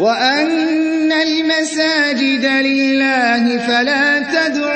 وَأَنَّ الْمَسَاجِدَ لِلَّهِ فَلَا تَدْعُوا